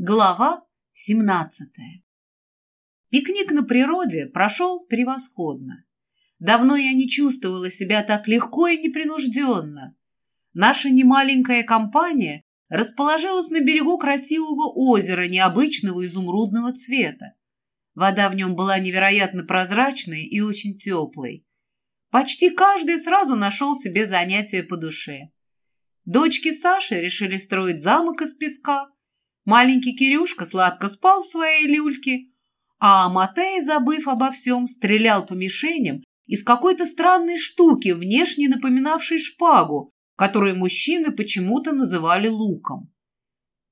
Глава 17 Пикник на природе прошел превосходно. Давно я не чувствовала себя так легко и непринужденно. Наша немаленькая компания расположилась на берегу красивого озера необычного изумрудного цвета. Вода в нем была невероятно прозрачной и очень теплой. Почти каждый сразу нашел себе занятие по душе. Дочки Саши решили строить замок из песка – Маленький Кирюшка сладко спал в своей люльке, а Матей, забыв обо всем, стрелял по мишеням из какой-то странной штуки, внешне напоминавшей шпагу, которую мужчины почему-то называли луком.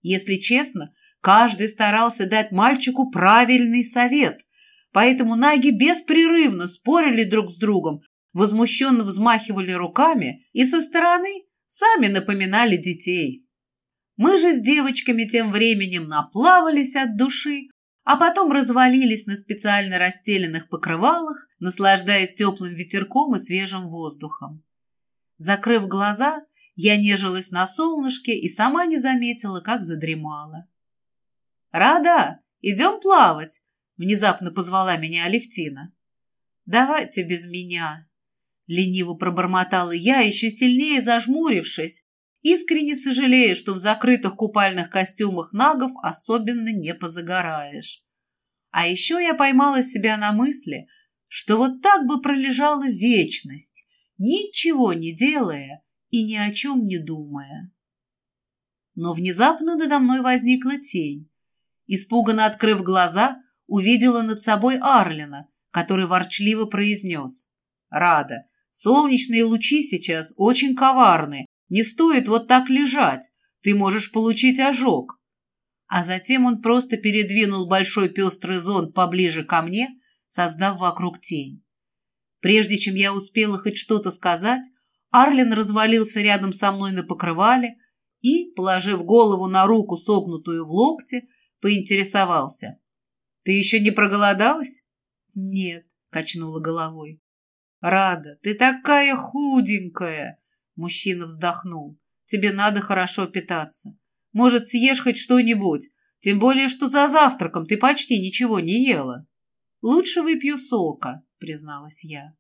Если честно, каждый старался дать мальчику правильный совет, поэтому наги беспрерывно спорили друг с другом, возмущенно взмахивали руками и со стороны сами напоминали детей. Мы же с девочками тем временем наплавались от души, а потом развалились на специально расстеленных покрывалах, наслаждаясь теплым ветерком и свежим воздухом. Закрыв глаза, я нежилась на солнышке и сама не заметила, как задремала. «Рада, идем плавать!» — внезапно позвала меня Алевтина. «Давайте без меня!» — лениво пробормотала я, еще сильнее зажмурившись, искренне сожалея, что в закрытых купальных костюмах нагов особенно не позагораешь. А еще я поймала себя на мысли, что вот так бы пролежала вечность, ничего не делая и ни о чем не думая. Но внезапно надо мной возникла тень. Испуганно открыв глаза, увидела над собой Арлина, который ворчливо произнес. «Рада, солнечные лучи сейчас очень коварны, не стоит вот так лежать. Ты можешь получить ожог. А затем он просто передвинул большой пестрый зонт поближе ко мне, создав вокруг тень. Прежде чем я успела хоть что-то сказать, Арлин развалился рядом со мной на покрывале и, положив голову на руку, согнутую в локте, поинтересовался. «Ты еще не проголодалась?» «Нет», — качнула головой. «Рада, ты такая худенькая!» Мужчина вздохнул. «Тебе надо хорошо питаться. Может, съешь хоть что-нибудь, тем более, что за завтраком ты почти ничего не ела». «Лучше выпью сока», — призналась я.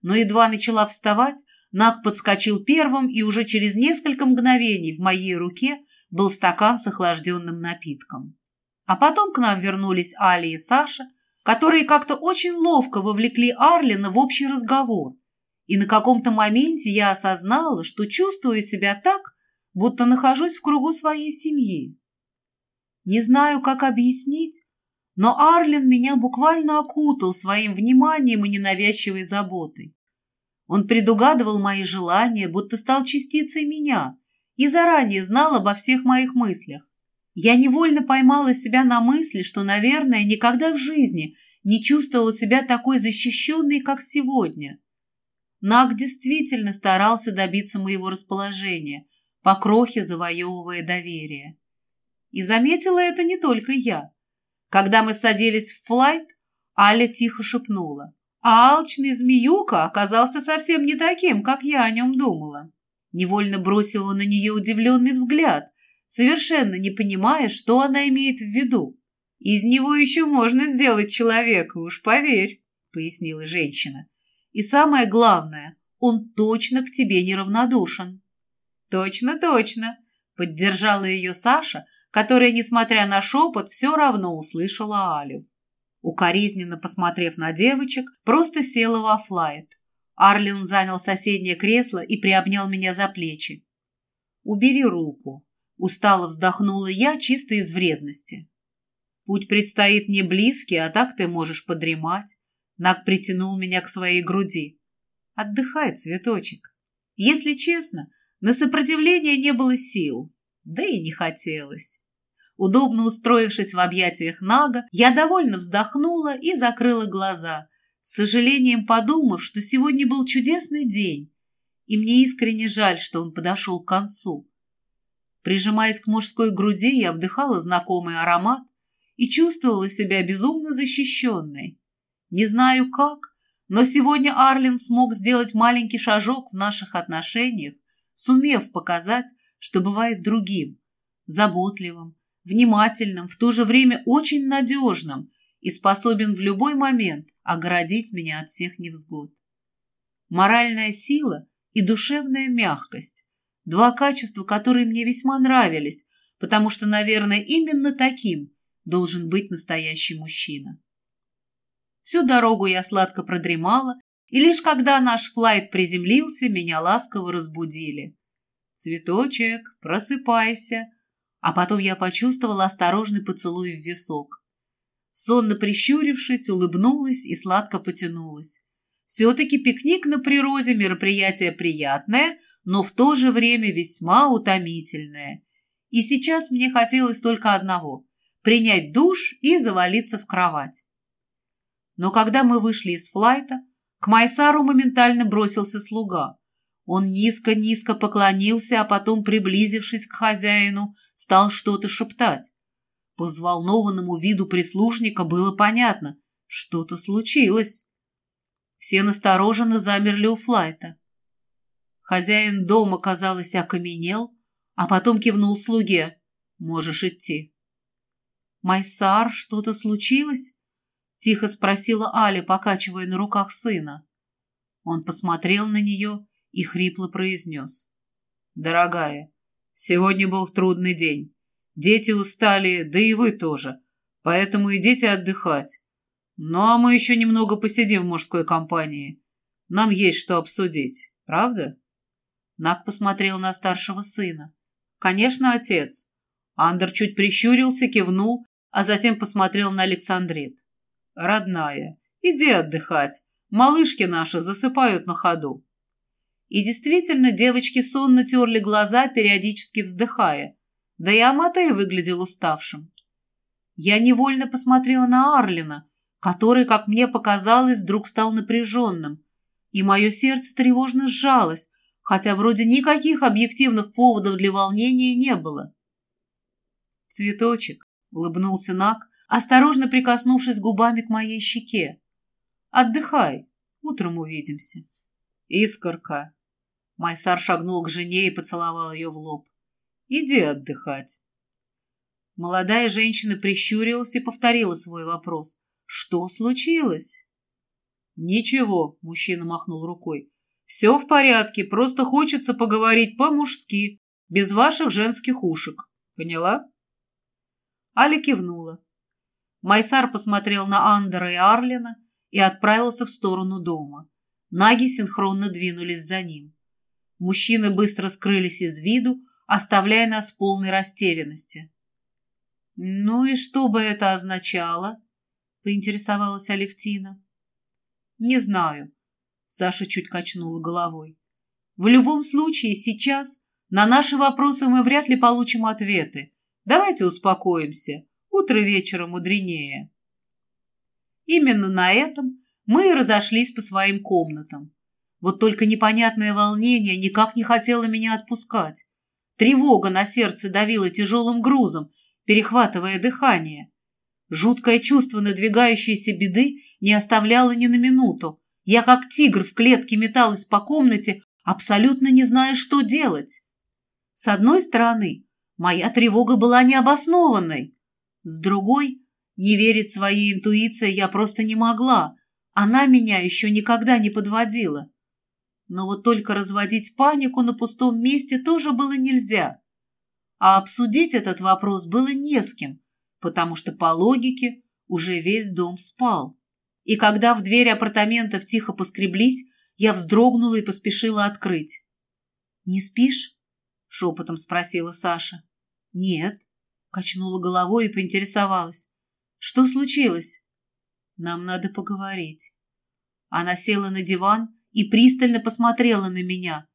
Но едва начала вставать, Наг подскочил первым, и уже через несколько мгновений в моей руке был стакан с охлажденным напитком. А потом к нам вернулись Али и Саша, которые как-то очень ловко вовлекли Арлина в общий разговор, и на каком-то моменте я осознала, что чувствую себя так, будто нахожусь в кругу своей семьи. Не знаю, как объяснить, но Арлин меня буквально окутал своим вниманием и ненавязчивой заботой. Он предугадывал мои желания, будто стал частицей меня, и заранее знал обо всех моих мыслях. Я невольно поймала себя на мысли, что, наверное, никогда в жизни не чувствовала себя такой защищенной, как сегодня. Наг действительно старался добиться моего расположения, по крохе завоевывая доверие. И заметила это не только я. Когда мы садились в флайт, Аля тихо шепнула. А алчный змеюка оказался совсем не таким, как я о нем думала. Невольно бросила на нее удивленный взгляд, совершенно не понимая, что она имеет в виду. «Из него еще можно сделать человека, уж поверь», — пояснила женщина. И самое главное, он точно к тебе неравнодушен. Точно, точно, поддержала ее Саша, которая, несмотря на шепот, все равно услышала Алю. Укоризненно посмотрев на девочек, просто села во флайт. Арлин занял соседнее кресло и приобнял меня за плечи. «Убери руку», — устало вздохнула я чисто из вредности. «Путь предстоит не близкий, а так ты можешь подремать. Наг притянул меня к своей груди. Отдыхай, цветочек. Если честно, на сопротивление не было сил, да и не хотелось. Удобно устроившись в объятиях Нага, я довольно вздохнула и закрыла глаза, с сожалением подумав, что сегодня был чудесный день, и мне искренне жаль, что он подошел к концу. Прижимаясь к мужской груди, я вдыхала знакомый аромат и чувствовала себя безумно защищенной. Не знаю как, но сегодня Арлин смог сделать маленький шажок в наших отношениях, сумев показать, что бывает другим, заботливым, внимательным, в то же время очень надежным и способен в любой момент оградить меня от всех невзгод. Моральная сила и душевная мягкость – два качества, которые мне весьма нравились, потому что, наверное, именно таким должен быть настоящий мужчина. Всю дорогу я сладко продремала, и лишь когда наш флайт приземлился, меня ласково разбудили. «Цветочек, просыпайся!» А потом я почувствовала осторожный поцелуй в висок. Сонно прищурившись, улыбнулась и сладко потянулась. Все-таки пикник на природе – мероприятие приятное, но в то же время весьма утомительное. И сейчас мне хотелось только одного – принять душ и завалиться в кровать. Но когда мы вышли из флайта, к Майсару моментально бросился слуга. Он низко-низко поклонился, а потом, приблизившись к хозяину, стал что-то шептать. По взволнованному виду прислужника было понятно, что-то случилось. Все настороженно замерли у флайта. Хозяин дома, казалось, окаменел, а потом кивнул слуге. «Можешь идти». «Майсар, что-то случилось?» — тихо спросила Аля, покачивая на руках сына. Он посмотрел на нее и хрипло произнес. «Дорогая, сегодня был трудный день. Дети устали, да и вы тоже. Поэтому идите отдыхать. Ну, а мы еще немного посидим в мужской компании. Нам есть что обсудить, правда?» Нак посмотрел на старшего сына. «Конечно, отец». Андер чуть прищурился, кивнул, а затем посмотрел на Александрит. «Родная, иди отдыхать. Малышки наши засыпают на ходу». И действительно, девочки сонно терли глаза, периодически вздыхая. Да и Аматей выглядел уставшим. Я невольно посмотрела на Арлина, который, как мне показалось, вдруг стал напряженным. И мое сердце тревожно сжалось, хотя вроде никаких объективных поводов для волнения не было. «Цветочек», — улыбнулся Нак, осторожно прикоснувшись губами к моей щеке. «Отдыхай, утром увидимся». «Искорка». Майсар шагнул к жене и поцеловал ее в лоб. «Иди отдыхать». Молодая женщина прищурилась и повторила свой вопрос. «Что случилось?» «Ничего», — мужчина махнул рукой. «Все в порядке, просто хочется поговорить по-мужски, без ваших женских ушек. Поняла?» Аля кивнула. Майсар посмотрел на Андера и Арлина и отправился в сторону дома. Наги синхронно двинулись за ним. Мужчины быстро скрылись из виду, оставляя нас в полной растерянности. «Ну и что бы это означало?» — поинтересовалась Алевтина. «Не знаю», Саша чуть качнула головой. В любом случае, сейчас на наши вопросы мы вряд ли получим ответы. Давайте успокоимся. Утро вечера мудренее. Именно на этом мы и разошлись по своим комнатам. Вот только непонятное волнение никак не хотело меня отпускать. Тревога на сердце давила тяжелым грузом, перехватывая дыхание. Жуткое чувство надвигающейся беды не оставляло ни на минуту, я как тигр в клетке металась по комнате, абсолютно не зная, что делать. С одной стороны, моя тревога была необоснованной. С другой, не верить своей интуиции я просто не могла. Она меня еще никогда не подводила. Но вот только разводить панику на пустом месте тоже было нельзя. А обсудить этот вопрос было не с кем, потому что по логике уже весь дом спал. И когда в дверь апартаментов тихо поскреблись, я вздрогнула и поспешила открыть. «Не спишь?» — шепотом спросила Саша. «Нет», — качнула головой и поинтересовалась. «Что случилось?» «Нам надо поговорить». Она села на диван и пристально посмотрела на меня.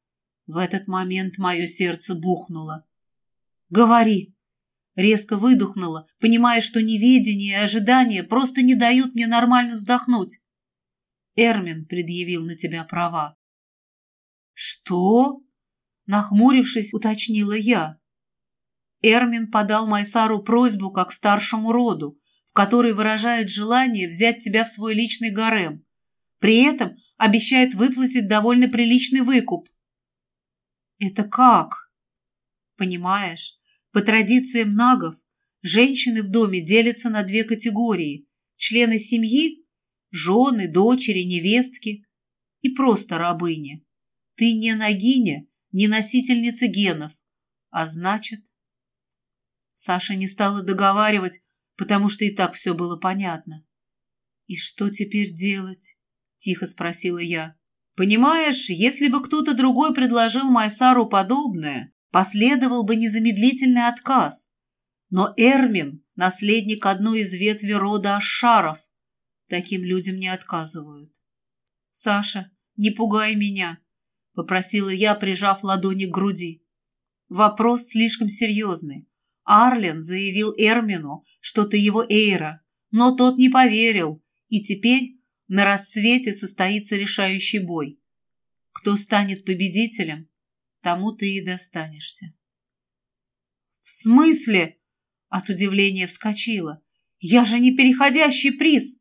В этот момент мое сердце бухнуло. «Говори!» Резко выдохнула, понимая, что неведение и ожидание просто не дают мне нормально вздохнуть. Эрмин предъявил на тебя права. «Что?» Нахмурившись, уточнила я. Эрмин подал Майсару просьбу как старшему роду, в которой выражает желание взять тебя в свой личный гарем. При этом обещает выплатить довольно приличный выкуп. «Это как?» «Понимаешь, по традициям нагов, женщины в доме делятся на две категории. Члены семьи – жены, дочери, невестки и просто рабыни. Ты не ногиня, не носительница генов, а значит... Саша не стала договаривать, потому что и так все было понятно. «И что теперь делать?» – тихо спросила я. «Понимаешь, если бы кто-то другой предложил Майсару подобное, последовал бы незамедлительный отказ. Но Эрмин – наследник одной из ветви рода Ашаров. Таким людям не отказывают. «Саша, не пугай меня», – попросила я, прижав ладони к груди. Вопрос слишком серьезный. Арлен заявил Эрмину, что ты его Эйра, но тот не поверил, и теперь на рассвете состоится решающий бой. Кто станет победителем, тому ты и достанешься. «В смысле?» — от удивления вскочила. «Я же не переходящий приз!»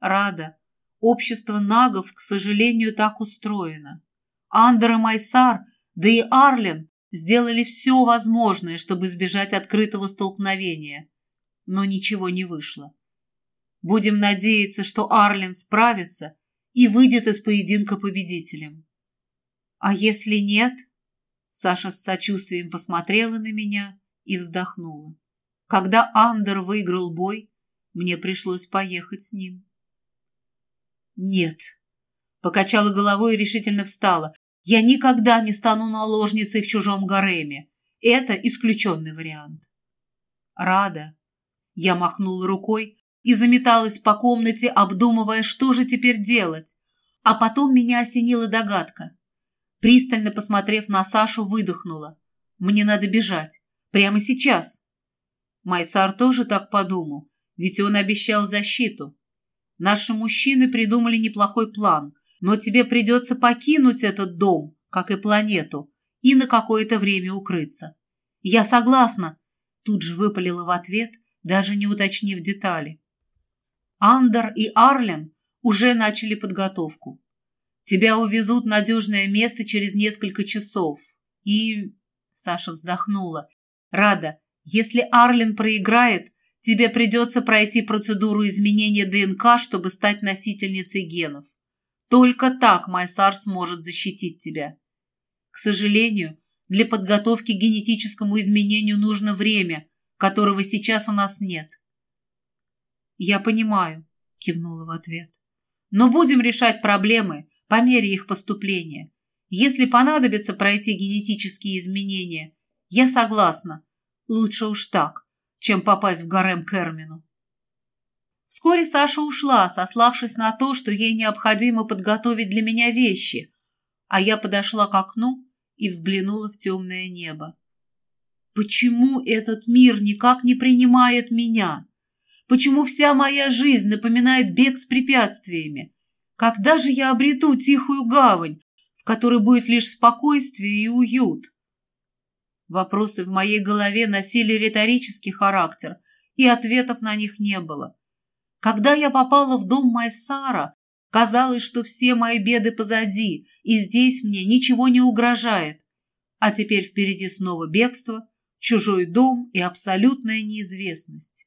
Рада. Общество нагов, к сожалению, так устроено. Андер и Майсар, да и Арлен сделали все возможное, чтобы избежать открытого столкновения, но ничего не вышло. Будем надеяться, что Арлен справится и выйдет из поединка победителем. А если нет? Саша с сочувствием посмотрела на меня и вздохнула. Когда Андер выиграл бой, мне пришлось поехать с ним. Нет. Покачала головой и решительно встала. Я никогда не стану наложницей в чужом гареме. Это исключенный вариант. Рада. Я махнула рукой и заметалась по комнате, обдумывая, что же теперь делать. А потом меня осенила догадка. Пристально посмотрев на Сашу, выдохнула. Мне надо бежать. Прямо сейчас. Майсар тоже так подумал, ведь он обещал защиту. Наши мужчины придумали неплохой план – но тебе придется покинуть этот дом, как и планету, и на какое-то время укрыться. Я согласна, тут же выпалила в ответ, даже не уточнив детали. Андер и Арлен уже начали подготовку. Тебя увезут в надежное место через несколько часов. И... Саша вздохнула. Рада, если Арлен проиграет, тебе придется пройти процедуру изменения ДНК, чтобы стать носительницей генов. Только так Майсар сможет защитить тебя. К сожалению, для подготовки к генетическому изменению нужно время, которого сейчас у нас нет. Я понимаю, кивнула в ответ. Но будем решать проблемы по мере их поступления. Если понадобится пройти генетические изменения, я согласна. Лучше уж так, чем попасть в гарем к Эрмину. Вскоре Саша ушла, сославшись на то, что ей необходимо подготовить для меня вещи, а я подошла к окну и взглянула в темное небо. Почему этот мир никак не принимает меня? Почему вся моя жизнь напоминает бег с препятствиями? Когда же я обрету тихую гавань, в которой будет лишь спокойствие и уют? Вопросы в моей голове носили риторический характер, и ответов на них не было. Когда я попала в дом Майсара, казалось, что все мои беды позади, и здесь мне ничего не угрожает. А теперь впереди снова бегство, чужой дом и абсолютная неизвестность.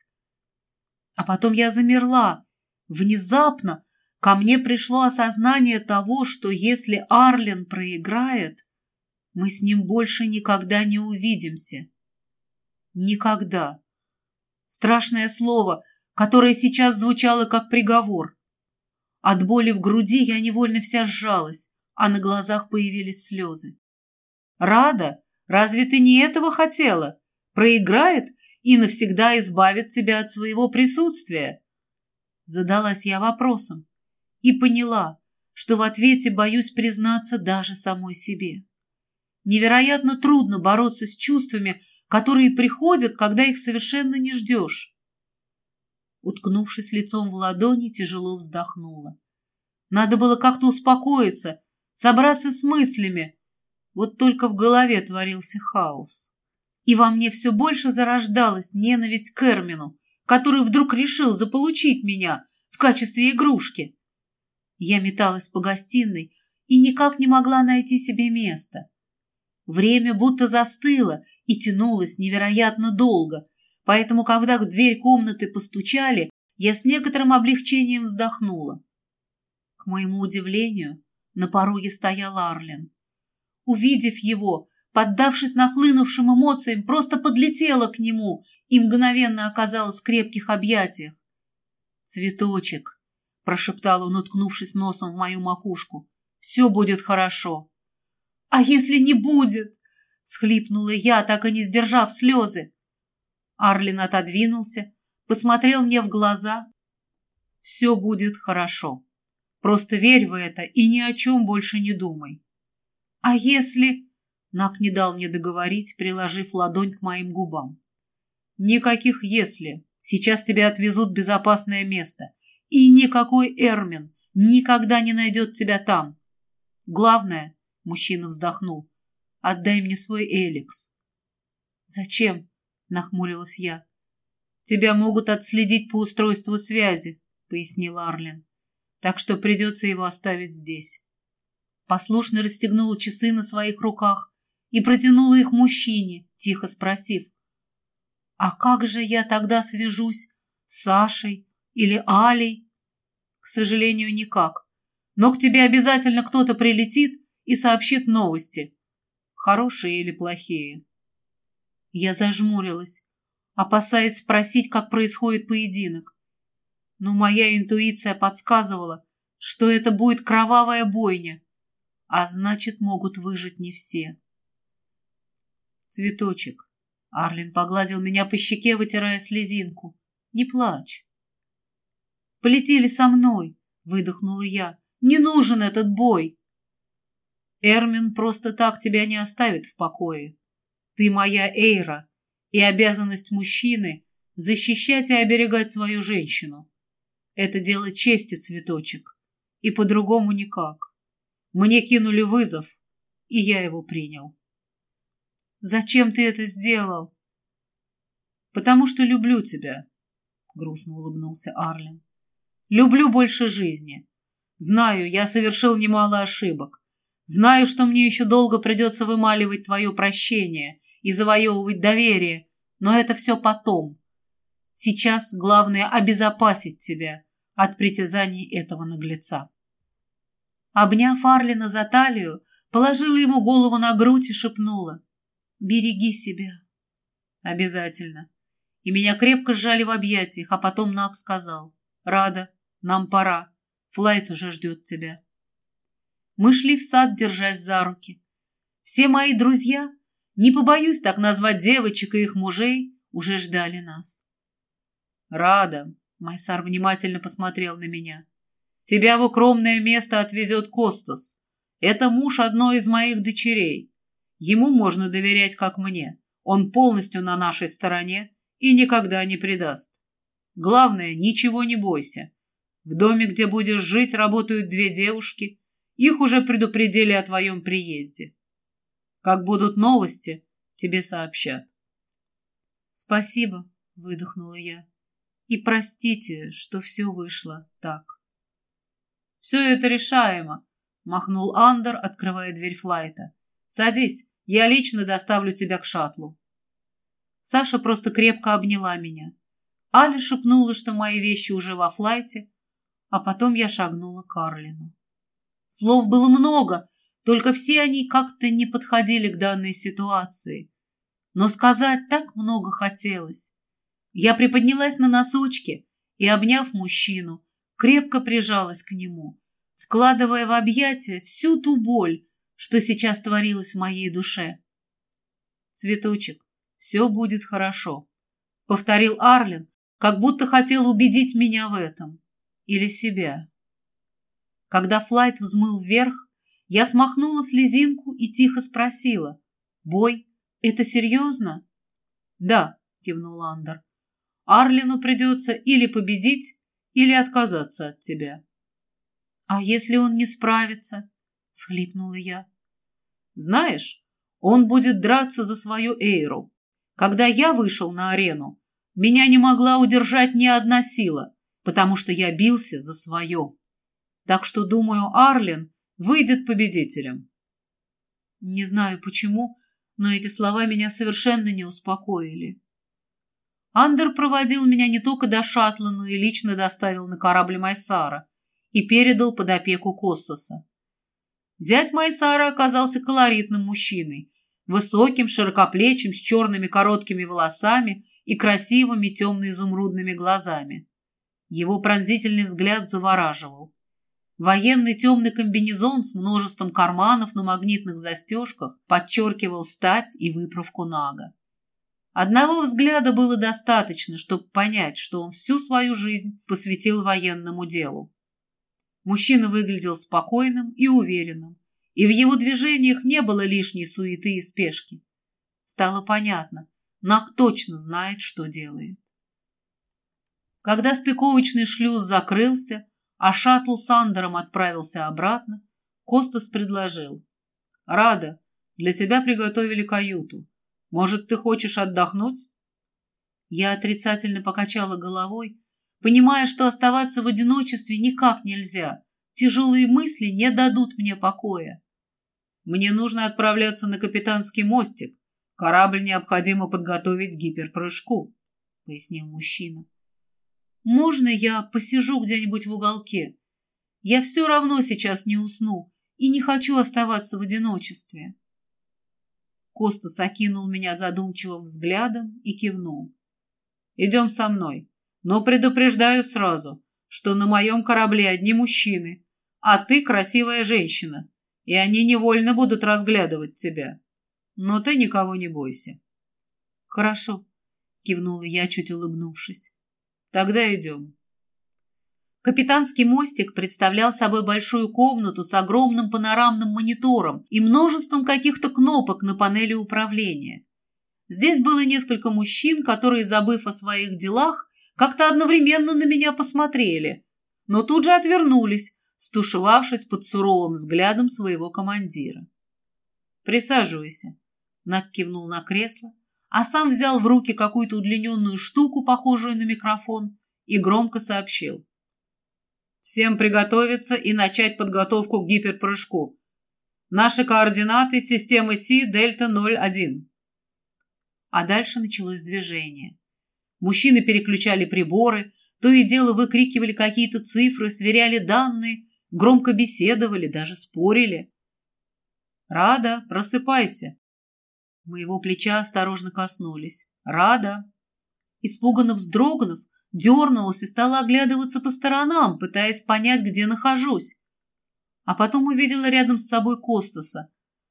А потом я замерла. Внезапно ко мне пришло осознание того, что если Арлен проиграет, мы с ним больше никогда не увидимся. Никогда. Страшное слово, которое сейчас звучало как приговор. От боли в груди я невольно вся сжалась, а на глазах появились слезы. «Рада, разве ты не этого хотела? Проиграет и навсегда избавит тебя от своего присутствия?» Задалась я вопросом и поняла, что в ответе боюсь признаться даже самой себе. Невероятно трудно бороться с чувствами, которые приходят, когда их совершенно не ждешь уткнувшись лицом в ладони, тяжело вздохнула. Надо было как-то успокоиться, собраться с мыслями. Вот только в голове творился хаос. И во мне все больше зарождалась ненависть к Эрмину, который вдруг решил заполучить меня в качестве игрушки. Я металась по гостиной и никак не могла найти себе места. Время будто застыло и тянулось невероятно долго, Поэтому, когда в дверь комнаты постучали, я с некоторым облегчением вздохнула. К моему удивлению, на пороге стоял Арлен. Увидев его, поддавшись нахлынувшим эмоциям, просто подлетела к нему и мгновенно оказалась в крепких объятиях. «Цветочек», — прошептал он, уткнувшись носом в мою макушку, — «все будет хорошо». «А если не будет?» — схлипнула я, так и не сдержав слезы. Арлин отодвинулся, посмотрел мне в глаза. «Все будет хорошо. Просто верь в это и ни о чем больше не думай». «А если...» Нак не дал мне договорить, приложив ладонь к моим губам. «Никаких «если». Сейчас тебя отвезут в безопасное место. И никакой Эрмин никогда не найдет тебя там. Главное, — мужчина вздохнул, — отдай мне свой Эликс. «Зачем?» — нахмурилась я. «Тебя могут отследить по устройству связи», — пояснил Арлин. «Так что придется его оставить здесь». Послушно расстегнула часы на своих руках и протянула их мужчине, тихо спросив. «А как же я тогда свяжусь? С Сашей или Алей?» «К сожалению, никак. Но к тебе обязательно кто-то прилетит и сообщит новости. Хорошие или плохие». Я зажмурилась, опасаясь спросить, как происходит поединок. Но моя интуиция подсказывала, что это будет кровавая бойня, а значит, могут выжить не все. Цветочек. Арлин погладил меня по щеке, вытирая слезинку. Не плачь. Полетели со мной, выдохнула я. Не нужен этот бой. Эрмин просто так тебя не оставит в покое. Ты моя Эйра, и обязанность мужчины — защищать и оберегать свою женщину. Это дело чести, цветочек, и по-другому никак. Мне кинули вызов, и я его принял. Зачем ты это сделал? Потому что люблю тебя, грустно улыбнулся Арлин. Люблю больше жизни. Знаю, я совершил немало ошибок. Знаю, что мне еще долго придется вымаливать твое прощение и завоевывать доверие, но это все потом. Сейчас главное обезопасить тебя от притязаний этого наглеца. Обняв Арлина за талию, положила ему голову на грудь и шепнула. Береги себя. Обязательно. И меня крепко сжали в объятиях, а потом Нак сказал. Рада, нам пора. Флайт уже ждет тебя. Мы шли в сад, держась за руки. Все мои друзья, не побоюсь так назвать девочек и их мужей, уже ждали нас. Рада, Майсар внимательно посмотрел на меня. Тебя в укромное место отвезет Костас. Это муж одной из моих дочерей. Ему можно доверять, как мне. Он полностью на нашей стороне и никогда не предаст. Главное, ничего не бойся. В доме, где будешь жить, работают две девушки. Их уже предупредили о твоем приезде. Как будут новости, тебе сообщат. Спасибо, выдохнула я. И простите, что все вышло так. Все это решаемо, махнул Андер, открывая дверь флайта. Садись, я лично доставлю тебя к шаттлу. Саша просто крепко обняла меня. Аля шепнула, что мои вещи уже во флайте, а потом я шагнула к Арлину. Слов было много, только все они как-то не подходили к данной ситуации. Но сказать так много хотелось. Я приподнялась на носочки и, обняв мужчину, крепко прижалась к нему, вкладывая в объятия всю ту боль, что сейчас творилось в моей душе. «Цветочек, все будет хорошо», — повторил Арлин, как будто хотел убедить меня в этом. Или себя. Когда флайт взмыл вверх, я смахнула слезинку и тихо спросила. «Бой, это серьезно?» «Да», — кивнул Андер. «Арлину придется или победить, или отказаться от тебя». «А если он не справится?» — схлипнула я. «Знаешь, он будет драться за свою Эйру. Когда я вышел на арену, меня не могла удержать ни одна сила, потому что я бился за свое. Так что, думаю, Арлен выйдет победителем». Не знаю почему, но эти слова меня совершенно не успокоили. Андер проводил меня не только до шаттла, но и лично доставил на корабль Майсара и передал под опеку Костаса. Зять Майсара оказался колоритным мужчиной, высоким, широкоплечим, с черными короткими волосами и красивыми темно-изумрудными глазами. Его пронзительный взгляд завораживал. Военный темный комбинезон с множеством карманов на магнитных застежках подчеркивал стать и выправку Нага. Одного взгляда было достаточно, чтобы понять, что он всю свою жизнь посвятил военному делу. Мужчина выглядел спокойным и уверенным, и в его движениях не было лишней суеты и спешки. Стало понятно, Наг точно знает, что делает. Когда стыковочный шлюз закрылся, а шаттл с Андером отправился обратно, Костас предложил. «Рада, для тебя приготовили каюту. Может, ты хочешь отдохнуть?» Я отрицательно покачала головой, понимая, что оставаться в одиночестве никак нельзя. Тяжелые мысли не дадут мне покоя. Мне нужно отправляться на капитанский мостик. Корабль необходимо подготовить к гиперпрыжку, — пояснил мужчина. Можно я посижу где-нибудь в уголке? Я все равно сейчас не усну и не хочу оставаться в одиночестве. Костас окинул меня задумчивым взглядом и кивнул. «Идем со мной, но предупреждаю сразу, что на моем корабле одни мужчины, а ты красивая женщина, и они невольно будут разглядывать тебя. Но ты никого не бойся». «Хорошо», — кивнула я, чуть улыбнувшись. Тогда идем. Капитанский мостик представлял собой большую комнату с огромным панорамным монитором и множеством каких-то кнопок на панели управления. Здесь было несколько мужчин, которые, забыв о своих делах, как-то одновременно на меня посмотрели, но тут же отвернулись, стушевавшись под суровым взглядом своего командира. «Присаживайся», — Нак кивнул на кресло, а сам взял в руки какую-то удлиненную штуку, похожую на микрофон, и громко сообщил. «Всем приготовиться и начать подготовку к гиперпрыжку. Наши координаты – системы Си Дельта-01». А дальше началось движение. Мужчины переключали приборы, то и дело выкрикивали какие-то цифры, сверяли данные, громко беседовали, даже спорили. «Рада, просыпайся!» Моего плеча осторожно коснулись. «Рада!» Испуганно вздрогнув, дернулась и стала оглядываться по сторонам, пытаясь понять, где нахожусь. А потом увидела рядом с собой Костаса,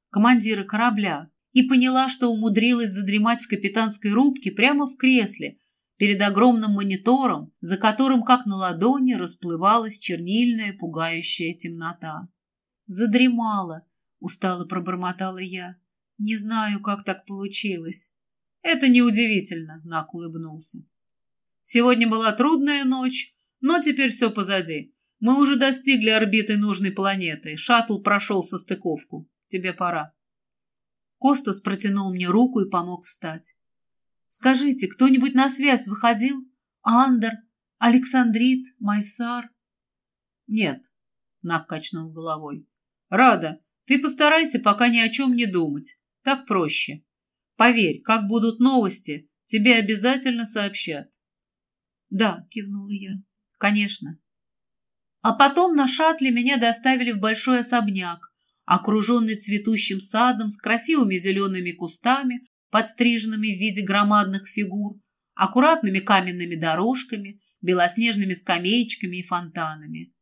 командира корабля, и поняла, что умудрилась задремать в капитанской рубке прямо в кресле, перед огромным монитором, за которым, как на ладони, расплывалась чернильная пугающая темнота. «Задремала», — устало пробормотала я. Не знаю, как так получилось. Это неудивительно, Нак улыбнулся. Сегодня была трудная ночь, но теперь все позади. Мы уже достигли орбиты нужной планеты. Шаттл прошел состыковку. Тебе пора. Костас протянул мне руку и помог встать. «Скажите, кто-нибудь на связь выходил? Андер? Александрит? Майсар?» «Нет», — Нак качнул головой. «Рада, ты постарайся пока ни о чем не думать. Так проще. Поверь, как будут новости, тебе обязательно сообщат. Да, кивнула я. Конечно. А потом на шаттле меня доставили в большой особняк, окруженный цветущим садом с красивыми зелеными кустами, подстриженными в виде громадных фигур, аккуратными каменными дорожками, белоснежными скамеечками и фонтанами.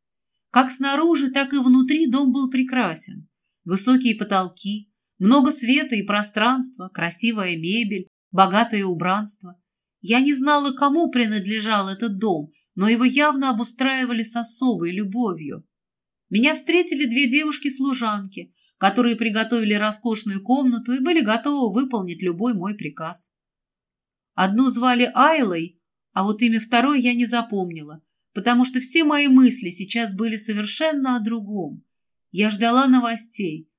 Как снаружи, так и внутри дом был прекрасен. Высокие потолки, много света и пространства, красивая мебель, богатое убранство. Я не знала, кому принадлежал этот дом, но его явно обустраивали с особой любовью. Меня встретили две девушки-служанки, которые приготовили роскошную комнату и были готовы выполнить любой мой приказ. Одну звали Айлой, а вот имя второй я не запомнила, потому что все мои мысли сейчас были совершенно о другом. Я ждала новостей,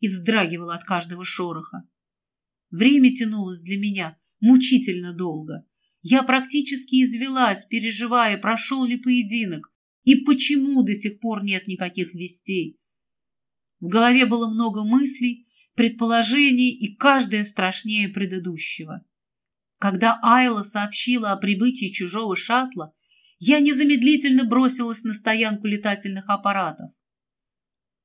и вздрагивала от каждого шороха. Время тянулось для меня мучительно долго. Я практически извелась, переживая, прошел ли поединок и почему до сих пор нет никаких вестей. В голове было много мыслей, предположений, и каждая страшнее предыдущего. Когда Айла сообщила о прибытии чужого шаттла, я незамедлительно бросилась на стоянку летательных аппаратов.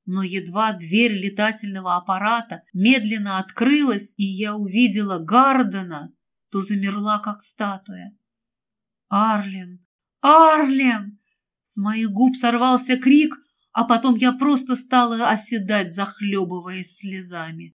Но едва дверь летательного аппарата медленно открылась, и я увидела Гардена, то замерла, как статуя. «Арлен! Арлен!» С моих губ сорвался крик, а потом я просто стала оседать, захлебываясь слезами.